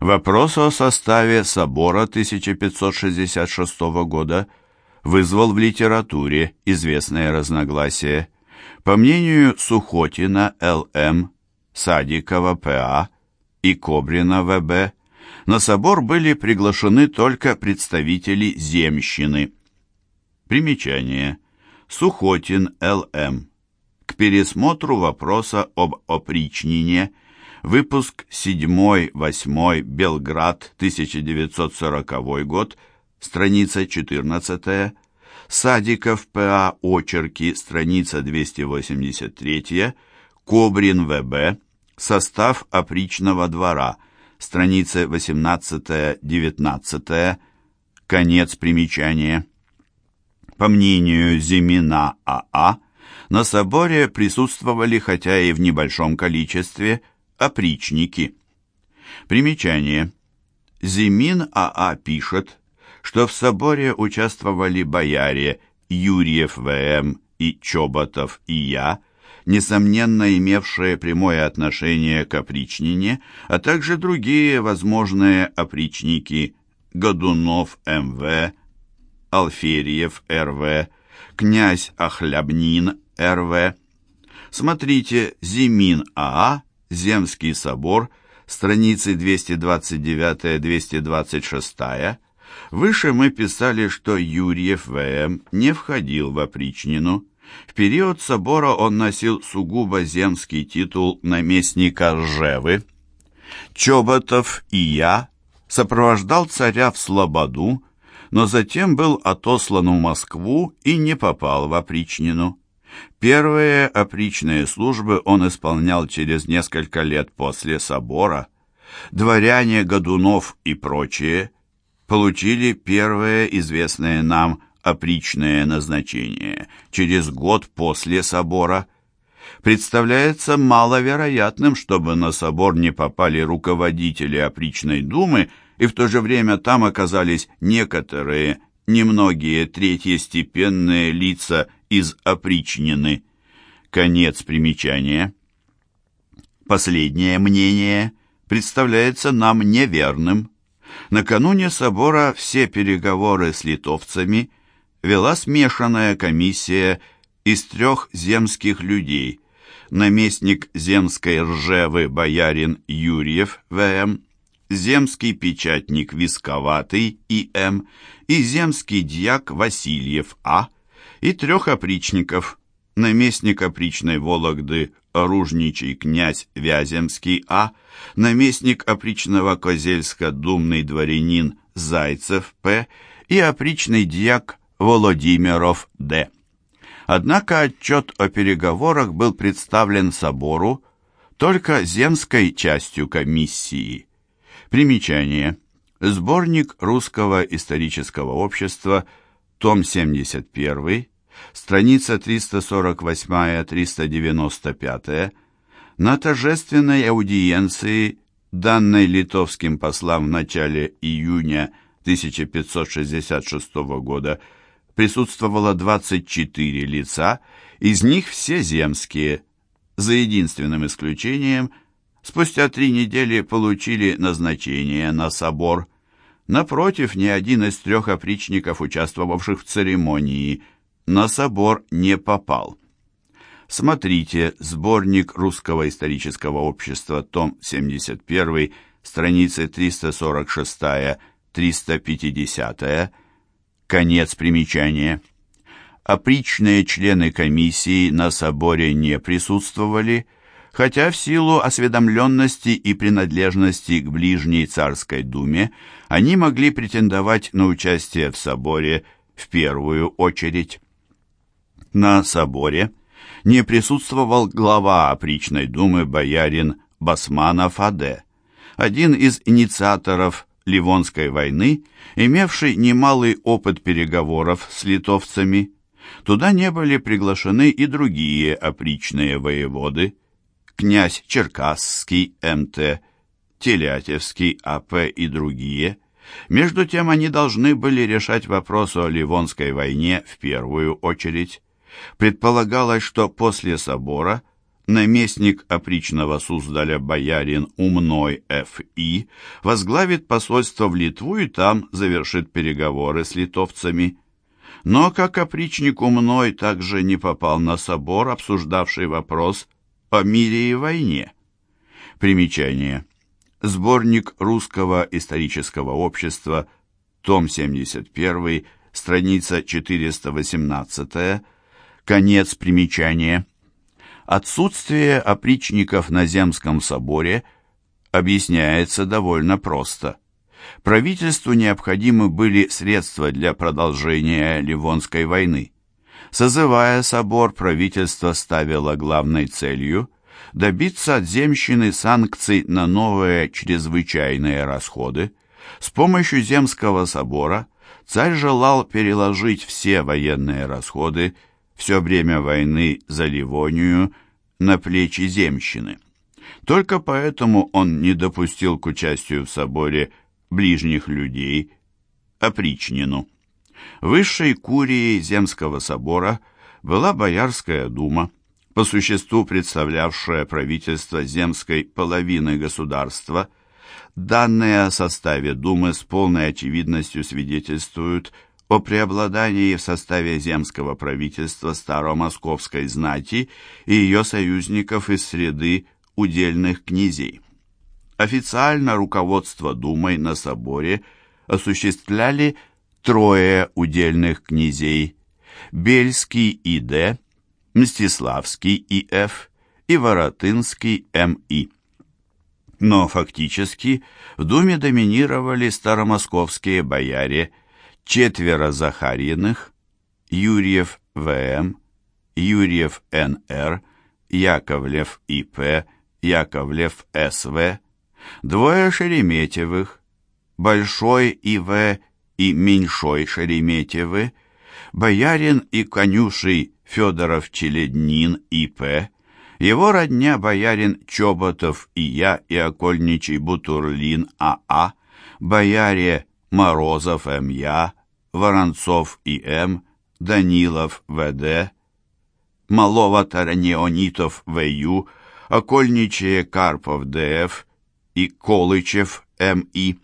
Вопрос о составе собора 1566 года вызвал в литературе известное разногласие. По мнению Сухотина Л.М., Садикова П.А. и Кобрина В.Б., на собор были приглашены только представители земщины. Примечание. Сухотин Л.М. К пересмотру вопроса об опричнине – Выпуск 7-8, Белград, 1940 год, страница 14. Садиков П.А. Очерки, страница 283. Кобрин В.Б. Состав опричного двора, страницы 18-19. Конец примечания. По мнению Зимина А.А., на соборе присутствовали, хотя и в небольшом количестве, опричники. Примечание. Зимин А.А. пишет, что в соборе участвовали бояре Юрьев В.М. и Чоботов и я, несомненно имевшие прямое отношение к опричнине, а также другие возможные опричники Годунов М.В., Алферьев Р.В., князь Охлябнин Р.В. Смотрите Зимин А.А. Земский собор, страницы 229-226. Выше мы писали, что Юрьев В.М. не входил в опричнину. В период собора он носил сугубо земский титул наместника Ржевы. Чоботов и я сопровождал царя в Слободу, но затем был отослан в Москву и не попал в опричнину. Первые опричные службы он исполнял через несколько лет после собора. Дворяне Годунов и прочие получили первое известное нам опричное назначение через год после собора. Представляется маловероятным, чтобы на собор не попали руководители опричной думы, и в то же время там оказались некоторые, немногие третьестепенные лица из опричнины. Конец примечания. Последнее мнение представляется нам неверным. Накануне собора все переговоры с литовцами вела смешанная комиссия из трех земских людей. Наместник земской ржевы боярин Юрьев В.М., земский печатник Висковатый И.М. и земский дьяк Васильев А., и трех опричников, наместник опричной Вологды оружничий князь Вяземский А., наместник опричного Козельска думный дворянин Зайцев П. и опричный дьяк Володимиров Д. Однако отчет о переговорах был представлен собору только земской частью комиссии. Примечание. Сборник Русского исторического общества – том 71, страница 348-395, на торжественной аудиенции, данной литовским послам в начале июня 1566 года, присутствовало 24 лица, из них все земские, за единственным исключением, спустя три недели получили назначение на собор – Напротив, ни один из трех опричников, участвовавших в церемонии, на собор не попал. Смотрите сборник Русского исторического общества, том 71, страницы 346-350, конец примечания. Опричные члены комиссии на соборе не присутствовали, хотя в силу осведомленности и принадлежности к ближней царской думе они могли претендовать на участие в соборе в первую очередь. На соборе не присутствовал глава опричной думы боярин Басманов А.Д., один из инициаторов Ливонской войны, имевший немалый опыт переговоров с литовцами. Туда не были приглашены и другие опричные воеводы – князь Черкасский МТ, Телятевский АП и другие. Между тем они должны были решать вопрос о Ливонской войне в первую очередь. Предполагалось, что после собора наместник опричного Суздаля боярин Умной Ф.И. возглавит посольство в Литву и там завершит переговоры с литовцами. Но как опричник Умной также не попал на собор, обсуждавший вопрос о мире и войне. Примечание. Сборник Русского исторического общества, том 71, страница 418, конец примечания. Отсутствие опричников на Земском соборе объясняется довольно просто. Правительству необходимы были средства для продолжения Ливонской войны. Созывая собор, правительство ставило главной целью добиться от земщины санкций на новые чрезвычайные расходы. С помощью Земского собора царь желал переложить все военные расходы все время войны за Ливонию на плечи земщины. Только поэтому он не допустил к участию в соборе ближних людей, опричнину. Высшей курией Земского собора была Боярская дума, по существу представлявшая правительство земской половины государства. Данные о составе думы с полной очевидностью свидетельствуют о преобладании в составе земского правительства старомосковской знати и ее союзников из среды удельных князей. Официально руководство Думой на соборе осуществляли трое удельных князей – Бельский И.Д., Мстиславский И.Ф. и Воротынский М.И. Но фактически в Думе доминировали старомосковские бояре – четверо Захарьиных, Юрьев В.М., Юрьев Н.Р., Яковлев И.П., Яковлев С.В., двое Шереметьевых, Большой И.В. и Меньшой Шереметьевы, боярин и конюший Федоров Челеднин И.П., его родня боярин Чоботов и я и окольничий Бутурлин А.А., бояре Морозов М.Я., Воронцов И.М., Данилов В.Д., Малова-Таранеонитов В.Ю., Окольничие Карпов Д.Ф. и Колычев М.И.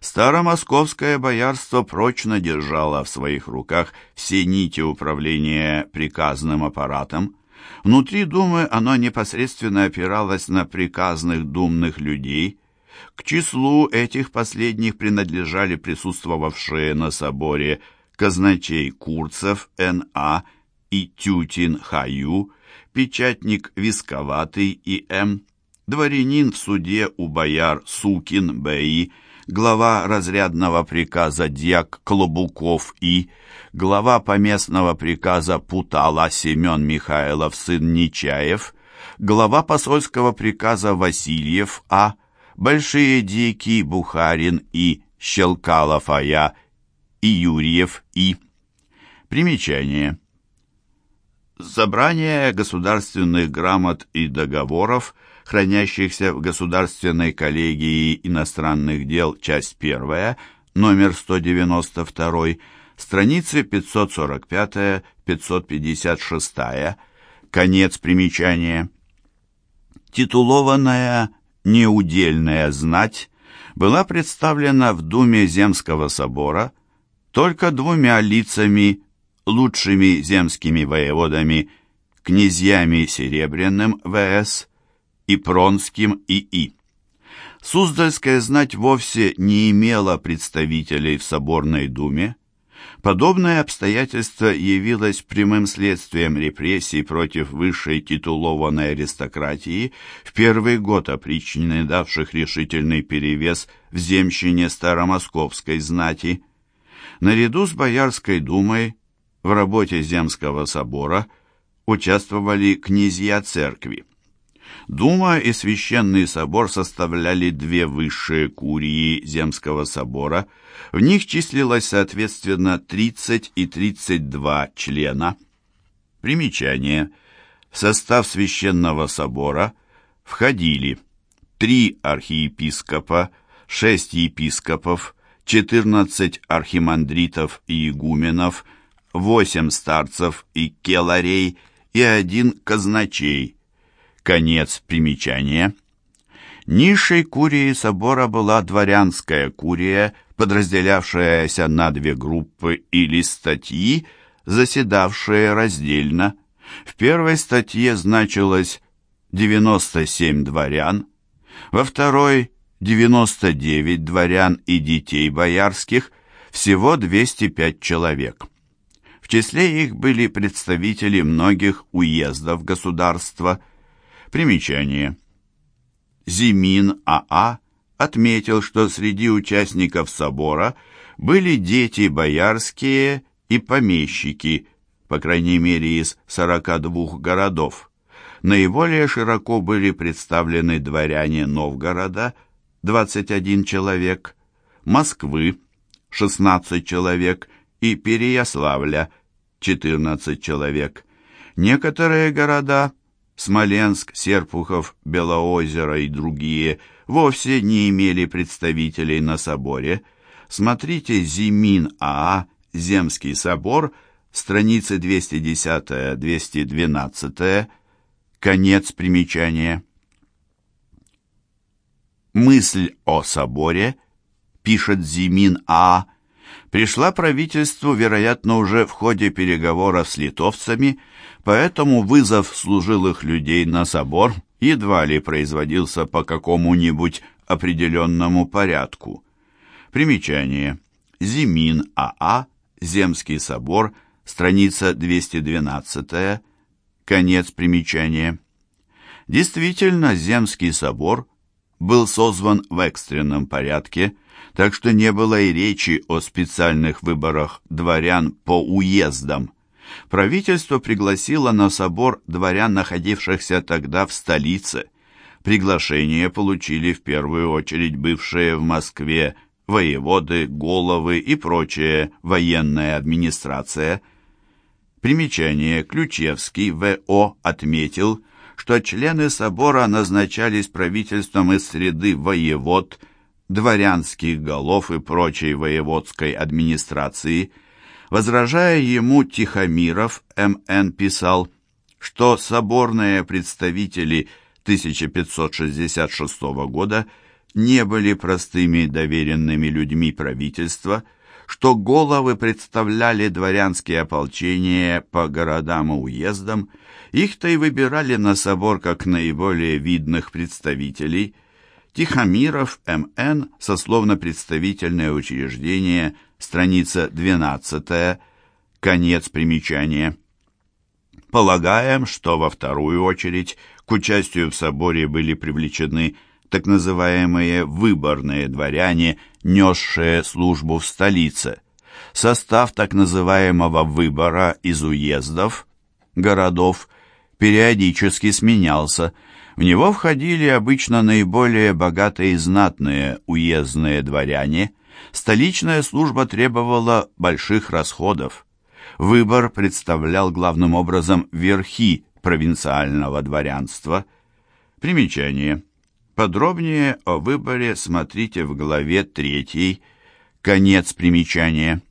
Старомосковское боярство прочно держало в своих руках все нити управления приказным аппаратом. Внутри Думы оно непосредственно опиралось на приказных думных людей – к числу этих последних принадлежали присутствовавшие на соборе казначей Курцев Н.А. и Тютин Хаю, печатник Висковатый И.М., дворянин в суде у бояр Сукин Б.И., глава разрядного приказа дьяк Клобуков И., глава поместного приказа Путала Семен Михайлов, сын Нечаев, глава посольского приказа Васильев А., Большие Дикий, Бухарин и Щелкалов А.Я. и Юрьев И. Примечание. Собрание государственных грамот и договоров, хранящихся в Государственной коллегии иностранных дел, часть 1, номер 192, страницы 545-556, конец примечания. Титулованная неудельная знать была представлена в Думе Земского собора только двумя лицами, лучшими земскими воеводами, князьями Серебряным В.С. и Пронским И.И. Суздальская знать вовсе не имела представителей в Соборной Думе, Подобное обстоятельство явилось прямым следствием репрессий против высшей титулованной аристократии в первый год опричнины, давших решительный перевес в земщине старомосковской знати. Наряду с Боярской думой в работе Земского собора участвовали князья церкви. Дума и Священный собор составляли две высшие курии Земского собора. В них числилось, соответственно, 30 и 32 члена. Примечание. В состав Священного собора входили три архиепископа, шесть епископов, 14 архимандритов и игуменов, восемь старцев и келарей и один казначей – Конец примечания. Низшей курией собора была дворянская курия, подразделявшаяся на две группы или статьи, заседавшие раздельно. В первой статье значилось 97 дворян, во второй 99 дворян и детей боярских, всего 205 человек. В числе их были представители многих уездов государства. Примечание. Зимин А.А. отметил, что среди участников собора были дети боярские и помещики, по крайней мере из 42 городов. Наиболее широко были представлены дворяне Новгорода, 21 человек, Москвы, 16 человек и Переяславля, 14 человек. Некоторые города Смоленск, Серпухов, Белоозеро и другие вовсе не имели представителей на соборе. Смотрите Зимин АА, Земский собор, страницы 210-212, конец примечания. Мысль о соборе, пишет Зимин А, пришла правительству, вероятно, уже в ходе переговоров с литовцами, поэтому вызов служилых людей на собор едва ли производился по какому-нибудь определенному порядку. Примечание. Зимин АА, Земский собор, страница 212, конец примечания. Действительно, Земский собор был созван в экстренном порядке, так что не было и речи о специальных выборах дворян по уездам. Правительство пригласило на собор дворян, находившихся тогда в столице. Приглашение получили в первую очередь бывшие в Москве воеводы, головы и прочая военная администрация. Примечание Ключевский В.О. отметил, что члены собора назначались правительством из среды воевод, дворянских голов и прочей воеводской администрации. Возражая ему, Тихомиров М.Н. писал, что соборные представители 1566 года не были простыми доверенными людьми правительства, что головы представляли дворянские ополчения по городам и уездам, их-то и выбирали на собор как наиболее видных представителей. Тихомиров, М.Н., сословно-представительное учреждение, страница 12, конец примечания. Полагаем, что во вторую очередь к участию в соборе были привлечены так называемые выборные дворяне, несшие службу в столице. Состав так называемого выбора из уездов, городов, периодически сменялся. В него входили обычно наиболее богатые и знатные уездные дворяне. Столичная служба требовала больших расходов. Выбор представлял главным образом верхи провинциального дворянства. Примечание. Подробнее о выборе смотрите в главе 3, конец примечания.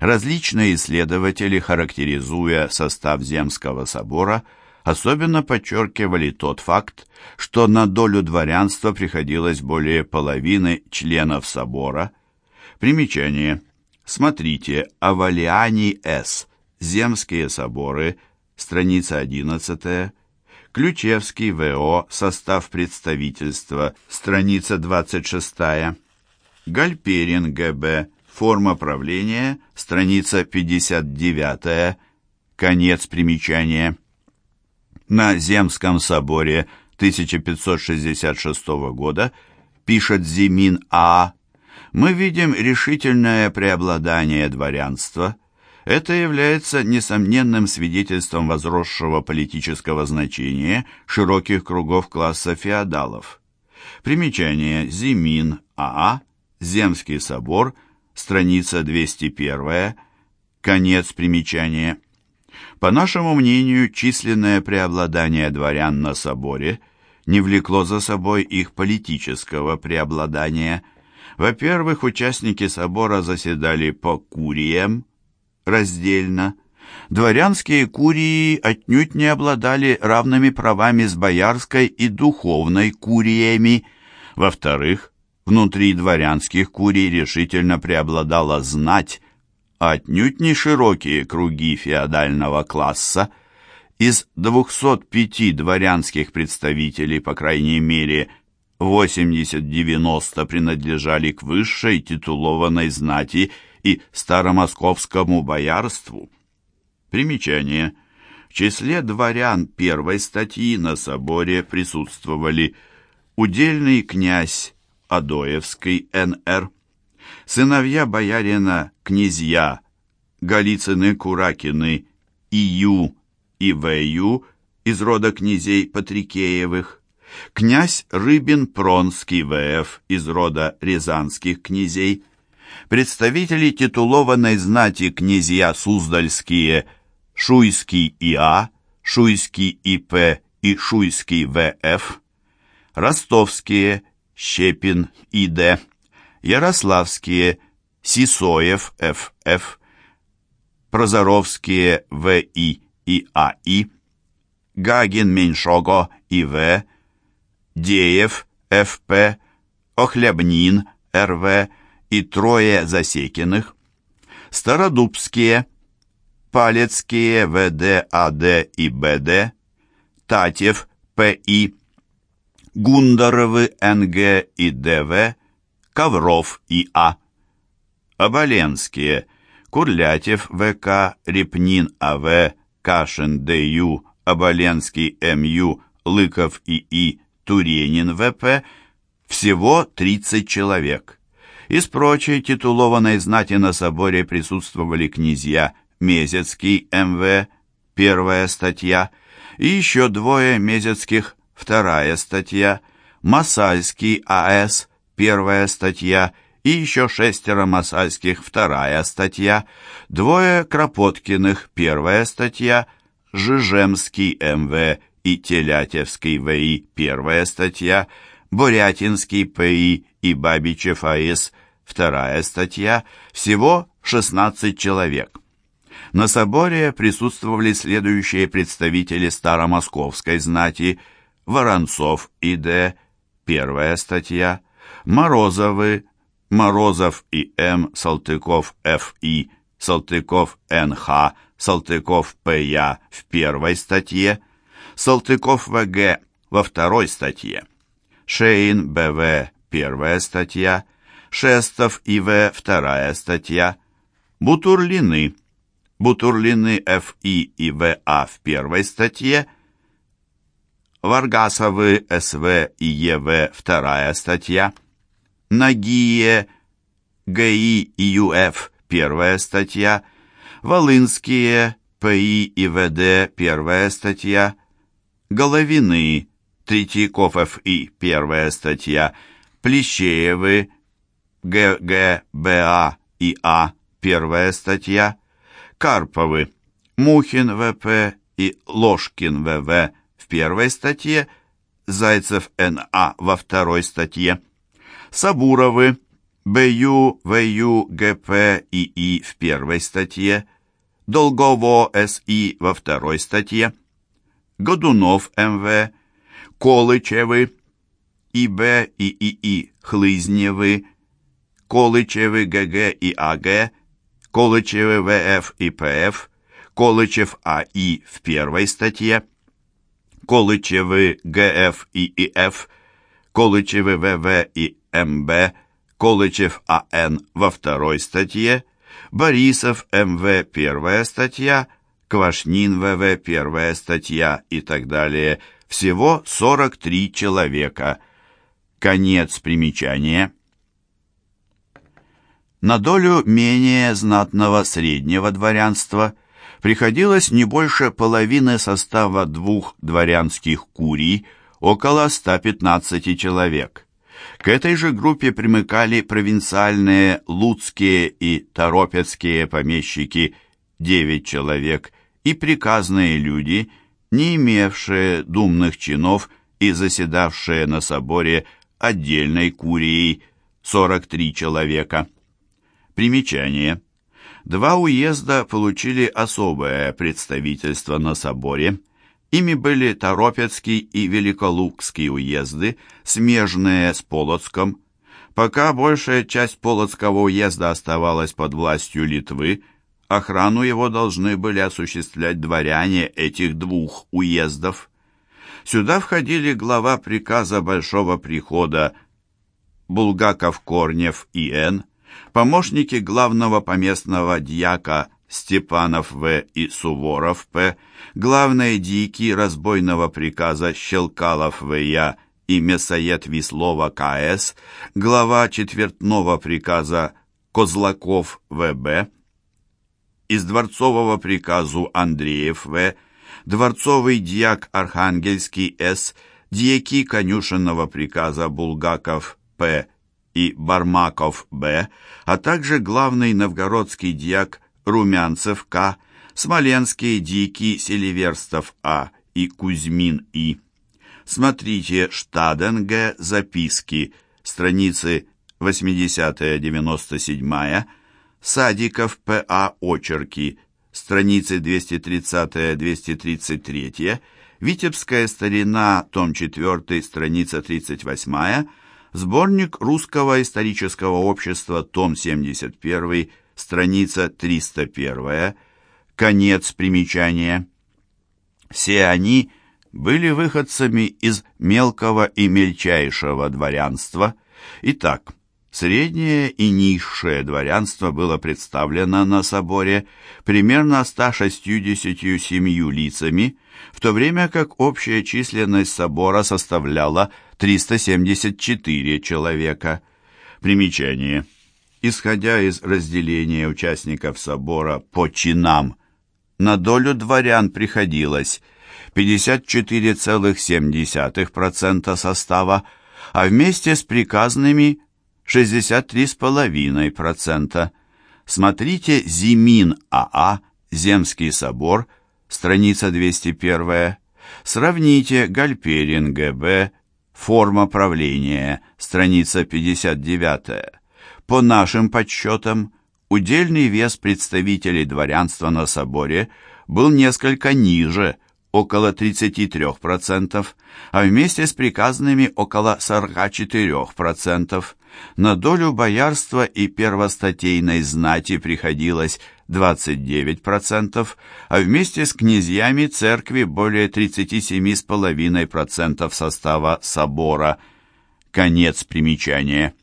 Различные исследователи, характеризуя состав Земского собора, особенно подчеркивали тот факт, что на долю дворянства приходилось более половины членов собора. Примечание. Смотрите Авалиани С. Земские соборы, страница 11, Ключевский ВО, состав представительства, страница 26. Гальперин ГБ, форма правления, страница 59, конец примечания. На Земском соборе 1566 года, пишет Зимин А., мы видим решительное преобладание дворянства – это является несомненным свидетельством возросшего политического значения широких кругов класса феодалов. Примечание Зимин АА, Земский собор, страница 201, конец примечания. По нашему мнению, численное преобладание дворян на соборе не влекло за собой их политического преобладания. Во-первых, участники собора заседали по куриям, раздельно. дворянские курии отнюдь не обладали равными правами с боярской и духовной куриями. Во-вторых, внутри дворянских курий решительно преобладала знать, отнюдь не широкие круги феодального класса. Из 205 дворянских представителей, по крайней мере, 80-90 принадлежали к высшей титулованной знати и старомосковскому боярству. Примечание. В числе дворян первой статьи на соборе присутствовали удельный князь Адоевский Н.Р., сыновья боярина князья Голицыны-Куракины И.Ю. и В.Ю. из рода князей Патрикеевых, князь Рыбин-Пронский В.Ф. из рода рязанских князей, представители титулованной знати князья Суздальские Шуйский И.А., Шуйский И.П. и Шуйский В.Ф., ростовские Щепин И.Д., ярославские Сисоев Ф.Ф., Прозоровские В.И. и А.И., Гагин Меньшого И.В., Деев Ф.П., Охлебнин Р.В. и трое Засекиных, Стародубские, Палецкие В.Д., А.Д. и Б.Д., Татев П.И., Гундаровы Н.Г. и Д.В., Ковров И.А., Оболенские, Курлятев В.К., Репнин А.В., Кашин Д.Ю., Оболенский М.Ю., Лыков И.И., Туренин В.П., всего 30 человек. Из прочей титулованной знати на соборе присутствовали князья Мезецкий М.В., первая статья, и еще двое Мезецких, вторая статья, Масальский А.С., первая статья, и еще шестеро Масальских, вторая статья, двое Кропоткиных, первая статья, Жижемский М.В. и Телятевский В.И., первая статья, Бурятинский П.И. и Бабичев А.С., вторая статья, всего 16 человек. На соборе присутствовали следующие представители старомосковской знати Воронцов И.Д., первая статья, Морозовы, Морозов и М. Салтыков Ф.И., Салтыков Н.Х., Салтыков П.Я. в первой статье, Салтыков В.Г. во второй статье, Шейн Б.В. первая статья, Шестов И.В. вторая статья, Бутурлины, Бутурлины Ф.И. и В.А. в первой статье, Варгасовы С.В. и Е.В. вторая статья, Нагие ГИ и ЮФ первая статья, Волынские ПИ и ВД первая статья, Головины Третьяков ФИ первая статья, Плещеевы ГГБА и А первая статья, Карповы Мухин ВП и Ложкин ВВ в первой статье, Зайцев НА во второй статье. Сабуровы, БЮ, ВЮ, ГП и И в первой статье, Долгово СИ во второй статье, Годунов МВ, Колычевы, ИБ и ИИ Хлызневы, Колычевы ГГ и АГ, Колычевы ВФ и ПФ, Колычев АИ в первой статье, Колычевы ГФ и ИФ, Колычевы ВВ и МБ, Колычев А.Н. во второй статье, Борисов М.В. первая статья, Квашнин В.В. первая статья и так далее. Всего 43 человека. Конец примечания. На долю менее знатного среднего дворянства приходилось не больше половины состава двух дворянских курий, около 115 человек. К этой же группе примыкали провинциальные луцкие и торопецкие помещики, девять человек, и приказные люди, не имевшие думных чинов и заседавшие на соборе отдельной курией, 43 человека. Примечание. Два уезда получили особое представительство на соборе. Ими были Торопецкий и Великолукский уезды, смежные с Полоцком. Пока большая часть Полоцкого уезда оставалась под властью Литвы, охрану его должны были осуществлять дворяне этих двух уездов. Сюда входили глава приказа Большого Прихода Булгаков-Корнев И.Н., помощники главного поместного дьяка Степанов В. и Суворов П., главные дьяки разбойного приказа Щелкалов В.Я. и Мясоед Веслова К.С., глава четвертного приказа Козлаков В.Б., из дворцового приказу Андреев В., дворцовый дьяк Архангельский С., дьяки конюшенного приказа Булгаков П. и Бармаков Б., а также главный новгородский дьяк Румянцев К., смоленские дьяки Селиверстов А. и Кузьмин И. Смотрите Штаден Г. Записки, страницы 80-97 Садиков П.А. Очерки, страницы 230-233, Витебская старина, том 4, страница 38, сборник Русского исторического общества, том 71, страница 301, конец примечания. Все они были выходцами из мелкого и мельчайшего дворянства. Итак, Среднее и низшее дворянство было представлено на соборе примерно 167 лицами, в то время как общая численность собора составляла 374 человека. Примечание. Исходя из разделения участников собора по чинам, на долю дворян приходилось 54,7% состава, а вместе с приказными – 63,5%. Смотрите Зимин АА, Земский собор, страница 201. Сравните Гальперин ГБ, форма правления, страница 59. По нашим подсчетам, удельный вес представителей дворянства на соборе был несколько ниже, около 33%, а вместе с приказными около 44%. На долю боярства и первостатейной знати приходилось 29%, а вместе с князьями церкви более 37,5% состава собора. Конец примечания.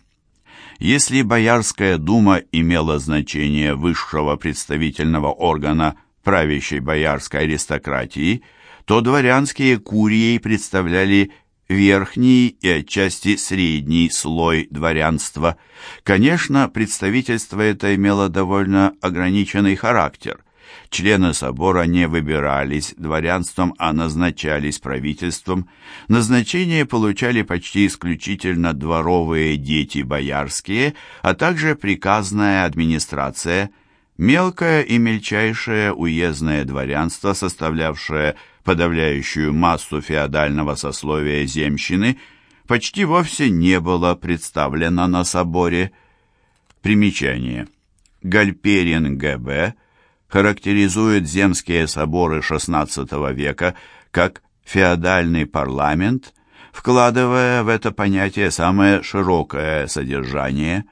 Если Боярская дума имела значение высшего представительного органа правящей боярской аристократии, то дворянские курии представляли верхний и отчасти средний слой дворянства. Конечно, представительство это имело довольно ограниченный характер. Члены собора не выбирались дворянством, а назначались правительством. Назначение получали почти исключительно дворовые дети боярские, а также приказная администрация. Мелкое и мельчайшее уездное дворянство, составлявшее подавляющую массу феодального сословия земщины, почти вовсе не было представлено на соборе. Примечание. Гальперин Г.Б. характеризует земские соборы XVI века как феодальный парламент, вкладывая в это понятие самое широкое содержание.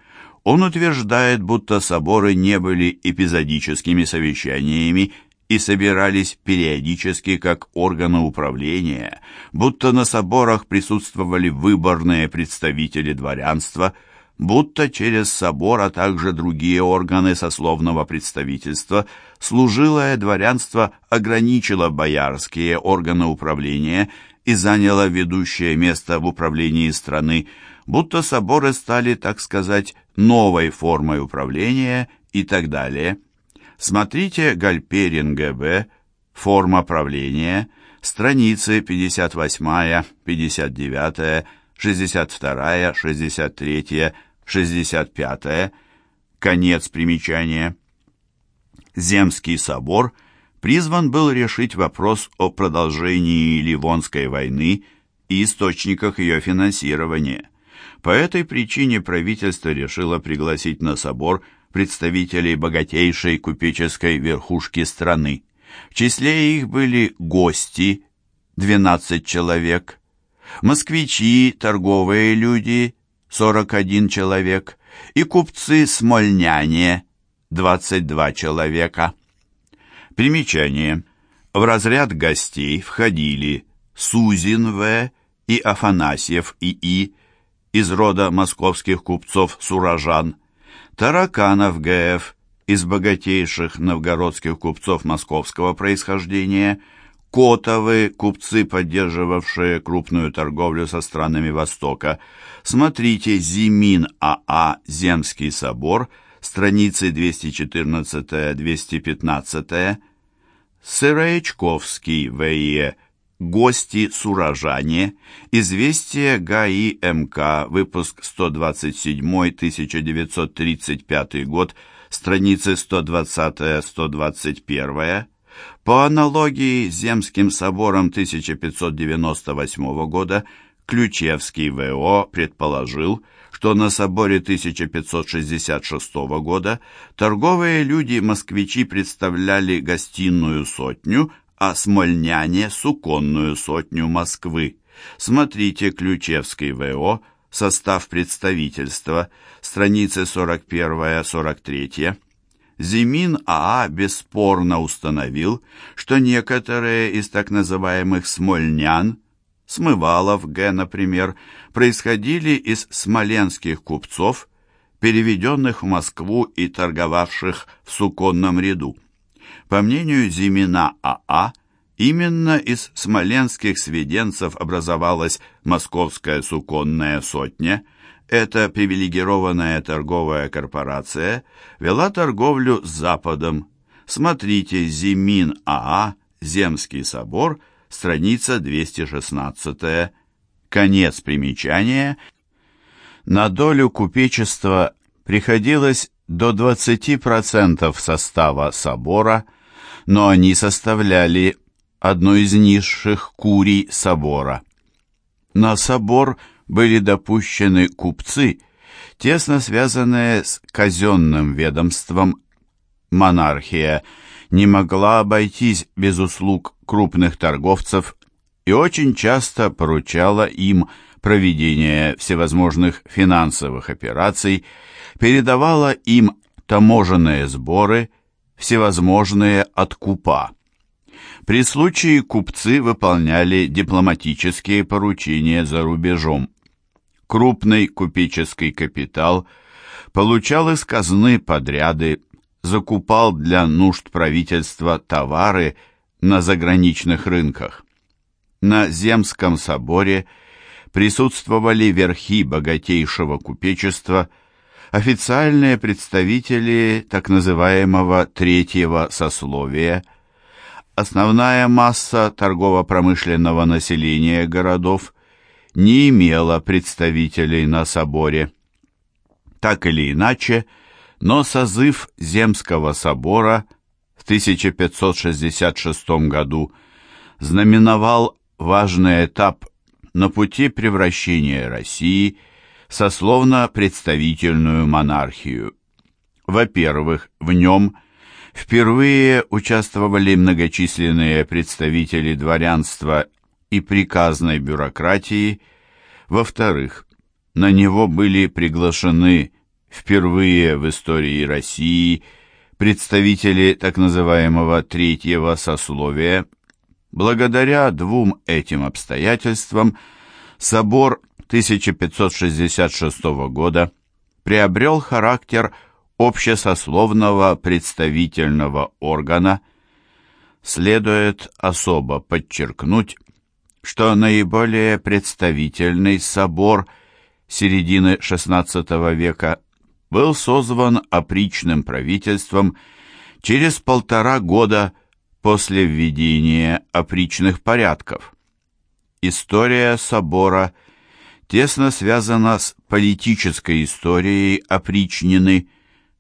Он утверждает, будто соборы не были эпизодическими совещаниями и собирались периодически как органы управления, будто на соборах присутствовали выборные представители дворянства, будто через собор, а также другие органы сословного представительства, служилое дворянство ограничило боярские органы управления и заняло ведущее место в управлении страны, будто соборы стали, так сказать, новой формой управления и так далее. Смотрите Гальперин ГБ, форма правления, страницы 58, 59, 62, 63, 65, конец примечания. Земский собор призван был решить вопрос о продолжении Ливонской войны и источниках ее финансирования. По этой причине правительство решило пригласить на собор представителей богатейшей купеческой верхушки страны. В числе их были гости, 12 человек, москвичи, торговые люди, 41 человек, и купцы-смольняне, 22 человека. Примечание. В разряд гостей входили Сузин В. и Афанасьев И.И. из рода московских купцов-сурожан, Тараканов Г.Ф. из богатейших новгородских купцов московского происхождения, Котовы, купцы, поддерживавшие крупную торговлю со странами Востока. Смотрите Зимин А.А. Земский собор, страницы 214-215, Сыроячковский В.Е. Гости-сурожане. Известие ГАИ МК. Выпуск 127, 1935 год. Страницы 120-121. По аналогии с Земским собором 1598 года Ключевский В.О. предположил, что на соборе 1566 года торговые люди-москвичи представляли гостиную сотню – а смольняне – суконную сотню Москвы. Смотрите Ключевский ВО, состав представительства, страницы 41-43. Зимин АА бесспорно установил, что некоторые из так называемых смольнян, Смывалов Г., например, происходили из смоленских купцов, переведенных в Москву и торговавших в суконном ряду. По мнению Зимина АА, именно из смоленских сведенцев образовалась Московская суконная сотня. Эта привилегированная торговая корпорация вела торговлю с Западом. Смотрите Зимин АА, Земский собор, страница 216. Конец примечания. На долю купечества приходилось до 20% состава собора, но они составляли одну из низших курий собора. На собор были допущены купцы, тесно связанные с казенным ведомством. Монархия не могла обойтись без услуг крупных торговцев и очень часто поручала им проведение всевозможных финансовых операций, передавала им таможенные сборы, всевозможные откупа. При случае купцы выполняли дипломатические поручения за рубежом. Крупный купеческий капитал получал из казны подряды, закупал для нужд правительства товары на заграничных рынках. На Земском соборе присутствовали верхи богатейшего купечества – официальные представители так называемого третьего сословия, основная масса торгово-промышленного населения городов не имела представителей на соборе. Так или иначе, но созыв Земского собора в 1566 году знаменовал важный этап на пути превращения России – сословно-представительную монархию. Во-первых, в нем впервые участвовали многочисленные представители дворянства и приказной бюрократии. Во-вторых, на него были приглашены впервые в истории России представители так называемого третьего сословия. Благодаря двум этим обстоятельствам собор 1566 года приобрел характер общесословного представительного органа, следует особо подчеркнуть, что наиболее представительный собор середины XVI века был созван опричным правительством через полтора года после введения опричных порядков. История собора – тесно связана с политической историей опричнины,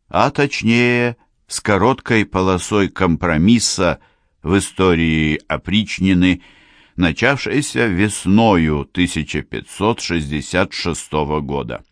а точнее с короткой полосой компромисса в истории опричнины, начавшейся весною 1566 года.